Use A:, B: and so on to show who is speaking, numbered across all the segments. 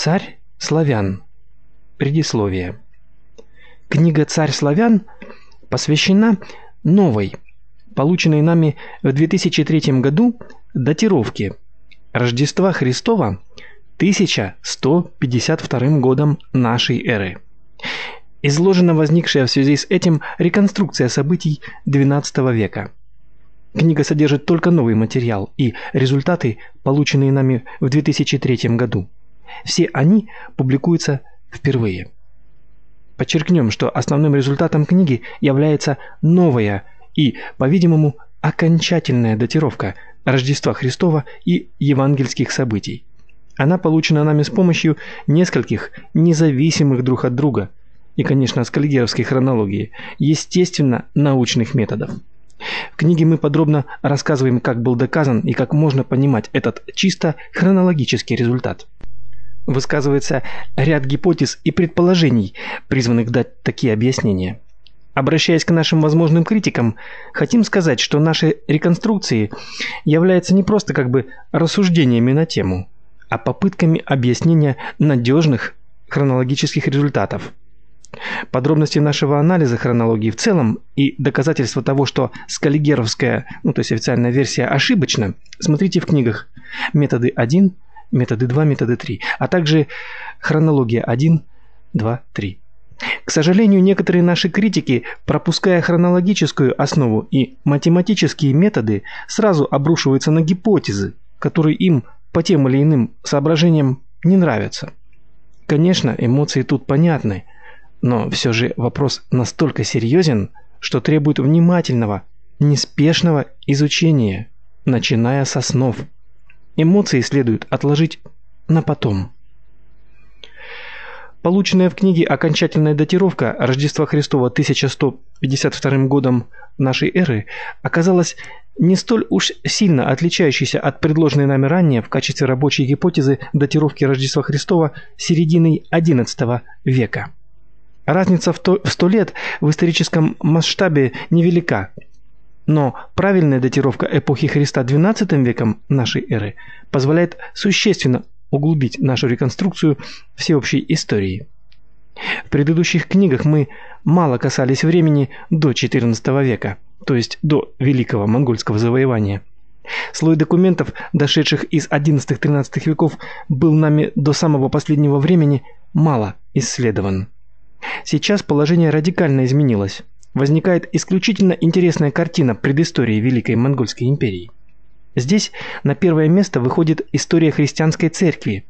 A: Царь славян. Предисловие. Книга Царь славян посвящена новой, полученной нами в 2003 году датировке Рождества Христова 1152 годом нашей эры. Изложена возникшая в связи с этим реконструкция событий XII века. Книга содержит только новый материал и результаты, полученные нами в 2003 году. Все они публикуются впервые. Подчеркнем, что основным результатом книги является новая и, по-видимому, окончательная датировка Рождества Христова и евангельских событий. Она получена нами с помощью нескольких независимых друг от друга и, конечно, с каллигеровской хронологии, естественно, научных методов. В книге мы подробно рассказываем, как был доказан и как можно понимать этот чисто хронологический результат. Высказывается ряд гипотез и предположений, призванных дать такие объяснения. Обращаясь к нашим возможным критикам, хотим сказать, что наши реконструкции являются не просто как бы рассуждениями на тему, а попытками объяснения надежных хронологических результатов. Подробности нашего анализа хронологии в целом и доказательства того, что скаллигеровская, ну то есть официальная версия ошибочна, смотрите в книгах Методы 1, Методы 2, Методы 3, а также Хронология 1, 2, 3. К сожалению, некоторые наши критики, пропуская хронологическую основу и математические методы, сразу обрушиваются на гипотезы, которые им по тем или иным соображениям не нравятся. Конечно, эмоции тут понятны – но все же вопрос настолько серьезен, что требует внимательного, неспешного изучения, начиная с основ. Эмоции следует отложить на потом. Полученная в книге окончательная датировка Рождества Христова 1152 годом нашей эры оказалась не столь уж сильно отличающейся от предложенной нами ранее в качестве рабочей гипотезы датировки Рождества Христова середины XI века. Разница в, то, в 100 лет в историческом масштабе невелика. Но правильная датировка эпохи Христа XII веком нашей эры позволяет существенно углубить нашу реконструкцию всеобщей истории. В предыдущих книгах мы мало касались времени до XIV века, то есть до Великого монгольского завоевания. Слой документов, дошедших из XI-XIII веков, был нами до самого последнего времени мало исследован. Сейчас положение радикально изменилось. Возникает исключительно интересная картина предыстории Великой Монгольской империи. Здесь на первое место выходит история христианской церкви.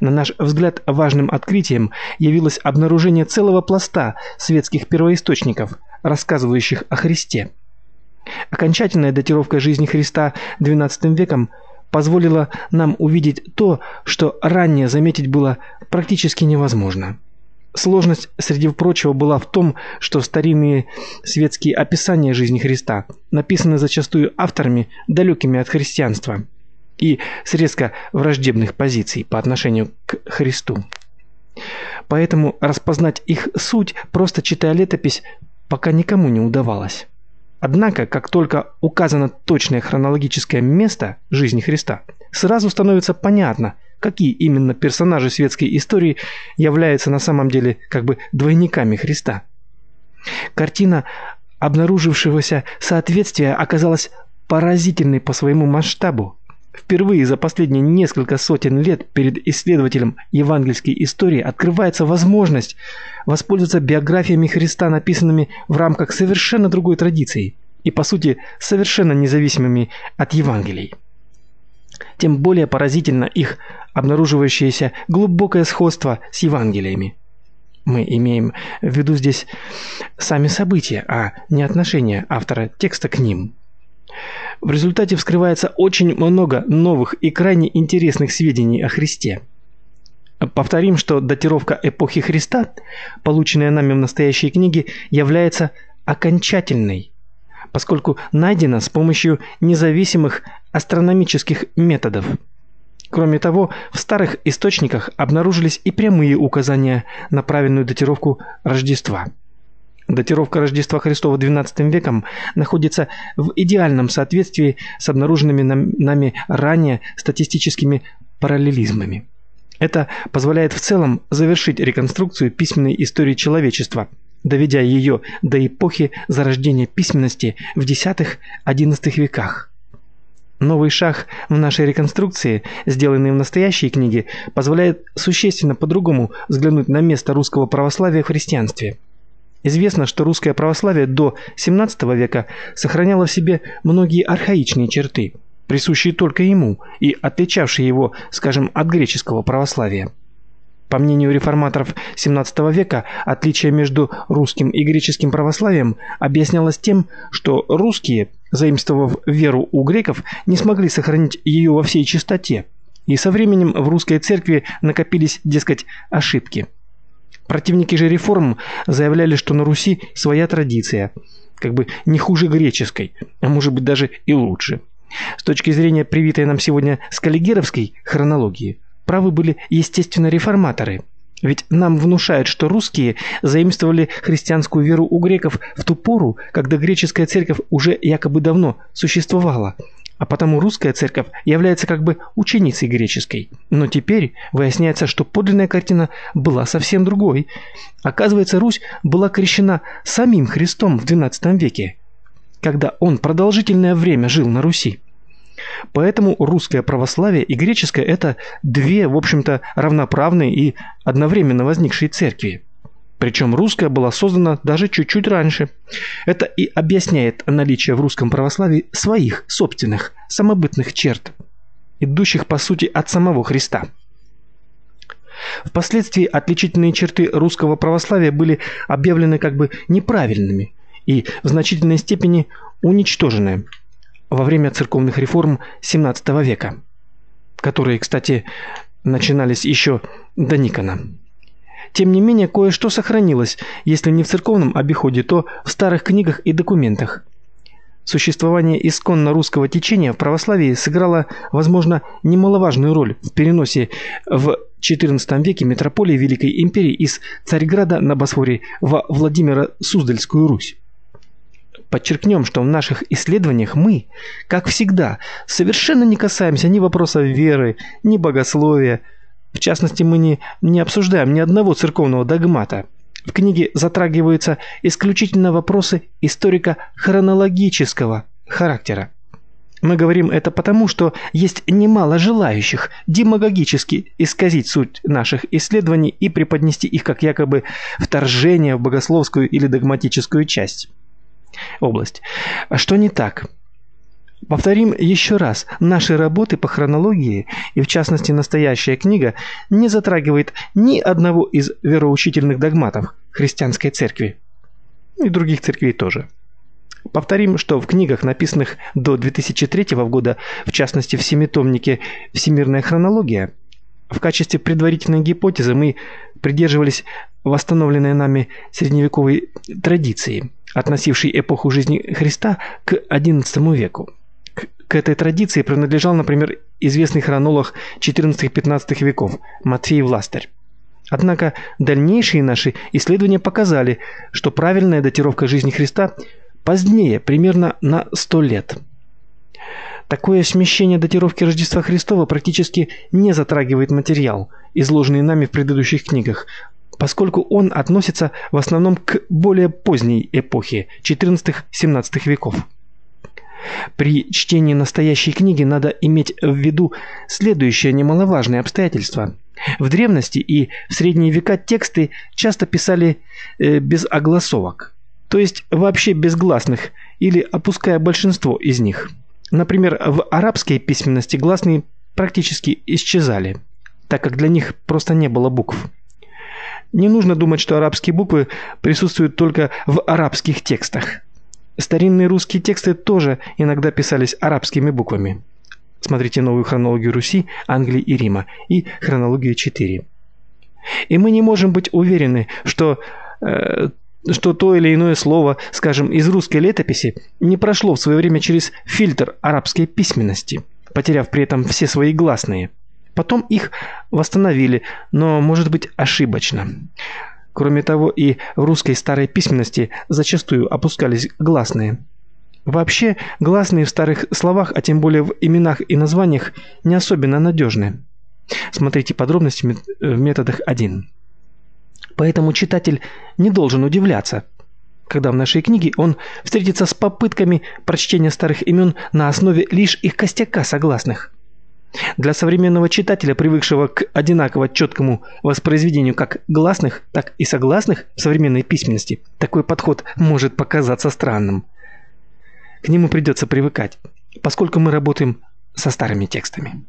A: На наш взгляд, важным открытием явилось обнаружение целого пласта светских первоисточников, рассказывающих о Христе. Окончательная датировка жизни Христа XII веком позволила нам увидеть то, что ранее заметить было практически невозможно. Сложность, среди прочего, была в том, что старинные светские описания жизни Христа написаны зачастую авторами, далекими от христианства и с резко враждебных позиций по отношению к Христу. Поэтому распознать их суть, просто читая летопись, пока никому не удавалось. Однако, как только указано точное хронологическое место жизни Христа, сразу становится понятно, какие именно персонажи светской истории являются на самом деле как бы двойниками Христа. Картина обнаружившегося соответствия оказалась поразительной по своему масштабу. Впервые за последние несколько сотен лет перед исследователем евангельской истории открывается возможность воспользоваться биографиями Христа, написанными в рамках совершенно другой традиции и по сути совершенно независимыми от Евангелий. Тем более поразительно их обнаруживающееся глубокое сходство с Евангелиями. Мы имеем в виду здесь сами события, а не отношение автора текста к ним. В результате вскрывается очень много новых и крайне интересных сведений о Христе. Повторим, что датировка эпохи Христа, полученная нами в настоящей книге, является окончательной поскольку найдена с помощью независимых астрономических методов. Кроме того, в старых источниках обнаружились и прямые указания на правильную датировку Рождества. Датировка Рождества Христова XII веком находится в идеальном соответствии с обнаруженными нами ранее статистическими параллелизмами. Это позволяет в целом завершить реконструкцию письменной истории человечества, доведя ее до эпохи зарождения письменности в X-XI веках. Новый шаг в нашей реконструкции, сделанный в настоящей книге, позволяет существенно по-другому взглянуть на место русского православия в христианстве. Известно, что русское православие до XVII века сохраняло в себе многие архаичные черты, присущие только ему и отличавшие его, скажем, от греческого православия. По мнению реформаторов XVII века, отличие между русским и греческим православием объяснялось тем, что русские, заимствовав веру у греков, не смогли сохранить ее во всей чистоте, и со временем в русской церкви накопились, дескать, ошибки. Противники же реформ заявляли, что на Руси своя традиция, как бы не хуже греческой, а может быть даже и лучше. С точки зрения привитой нам сегодня скаллигеровской хронологии, правы были, естественно, реформаторы. Ведь нам внушают, что русские заимствовали христианскую веру у греков в ту пору, когда греческая церковь уже якобы давно существовала, а потому русская церковь является как бы ученицей греческой. Но теперь выясняется, что подлинная картина была совсем другой. Оказывается, Русь была крещена самим Христом в XII веке, когда он продолжительное время жил на Руси. Поэтому русское православие и греческое – это две, в общем-то, равноправные и одновременно возникшие церкви. Причем русская была создана даже чуть-чуть раньше. Это и объясняет наличие в русском православии своих собственных самобытных черт, идущих по сути от самого Христа. Впоследствии отличительные черты русского православия были объявлены как бы неправильными и в значительной степени уничтожены – во время церковных реформ XVII века, которые, кстати, начинались еще до Никона. Тем не менее, кое-что сохранилось, если не в церковном обиходе, то в старых книгах и документах. Существование исконно русского течения в православии сыграло, возможно, немаловажную роль в переносе в XIV веке метрополии Великой империи из Царьграда на Босфоре во Владимиро-Суздальскую Русь. Подчеркнем, что в наших исследованиях мы, как всегда, совершенно не касаемся ни вопросов веры, ни богословия. В частности, мы не, не обсуждаем ни одного церковного догмата. В книге затрагиваются исключительно вопросы историко-хронологического характера. Мы говорим это потому, что есть немало желающих демагогически исказить суть наших исследований и преподнести их как якобы вторжение в богословскую или догматическую часть область. А что не так? Повторим еще раз, наши работы по хронологии, и в частности настоящая книга, не затрагивает ни одного из вероучительных догматов христианской церкви. И других церквей тоже. Повторим, что в книгах, написанных до 2003 года, в частности в семитомнике «Всемирная хронология», в качестве предварительной гипотезы мы придерживались восстановленной нами средневековой традиции – относивший эпоху жизни Христа к XI веку. К, к этой традиции принадлежал, например, известный хронолог XIV-XV веков Матфей Властарь. Однако дальнейшие наши исследования показали, что правильная датировка жизни Христа позднее, примерно на 100 лет. Такое смещение датировки Рождества Христова практически не затрагивает материал, изложенный нами в предыдущих книгах, поскольку он относится в основном к более поздней эпохе XIV-XVII веков. При чтении настоящей книги надо иметь в виду следующее немаловажное обстоятельство. В древности и в средние века тексты часто писали э, без огласовок, то есть вообще без гласных или опуская большинство из них. Например, в арабской письменности гласные практически исчезали, так как для них просто не было букв. Не нужно думать, что арабские буквы присутствуют только в арабских текстах. Старинные русские тексты тоже иногда писались арабскими буквами. Смотрите новую хронологию Руси, Англии и Рима и хронологию 4. И мы не можем быть уверены, что э, что то или иное слово, скажем, из русской летописи не прошло в свое время через фильтр арабской письменности, потеряв при этом все свои гласные. Потом их восстановили, но, может быть, ошибочно. Кроме того, и в русской старой письменности зачастую опускались гласные. Вообще, гласные в старых словах, а тем более в именах и названиях, не особенно надежны. Смотрите подробности в методах 1. Поэтому читатель не должен удивляться, когда в нашей книге он встретится с попытками прочтения старых имен на основе лишь их костяка согласных. Для современного читателя, привыкшего к одинаково четкому воспроизведению как гласных, так и согласных в современной письменности, такой подход может показаться странным. К нему придется привыкать, поскольку мы работаем со старыми текстами.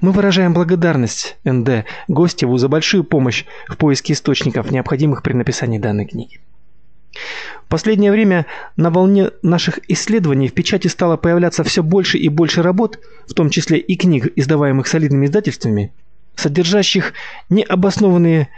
A: Мы выражаем благодарность НД Гостеву за большую помощь в поиске источников, необходимых при написании данной книги. В последнее время на волне наших исследований в печати стало появляться все больше и больше работ, в том числе и книг, издаваемых солидными издательствами, содержащих необоснованные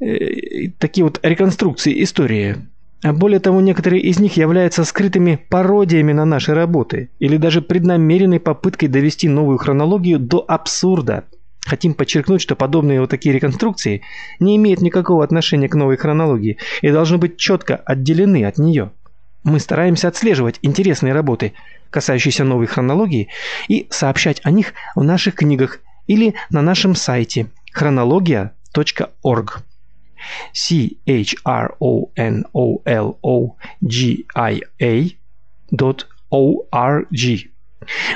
A: э, такие вот реконструкции истории. А более того, некоторые из них являются скрытыми пародиями на наши работы или даже преднамеренной попыткой довести новую хронологию до абсурда. Хотим подчеркнуть, что подобные вот такие реконструкции не имеют никакого отношения к новой хронологии и должны быть четко отделены от нее. Мы стараемся отслеживать интересные работы, касающиеся новой хронологии, и сообщать о них в наших книгах или на нашем сайте chronologia.org. C H R O N O L O G I A .org.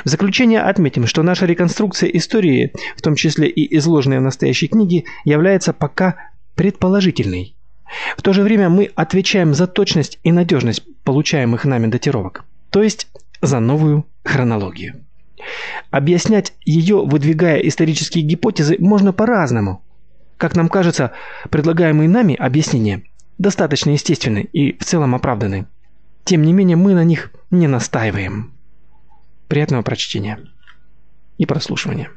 A: В заключение отметим, что наша реконструкция истории, в том числе и изложенная в настоящей книге, является пока предположительной. В то же время мы отвечаем за точность и надежность получаемых нами датировок, то есть за новую хронологию. Объяснять ее, выдвигая исторические гипотезы, можно по-разному. Как нам кажется, предлагаемые нами объяснения достаточно естественны и в целом оправданы. Тем не менее, мы на них не настаиваем. Приятного прочтения и прослушивания.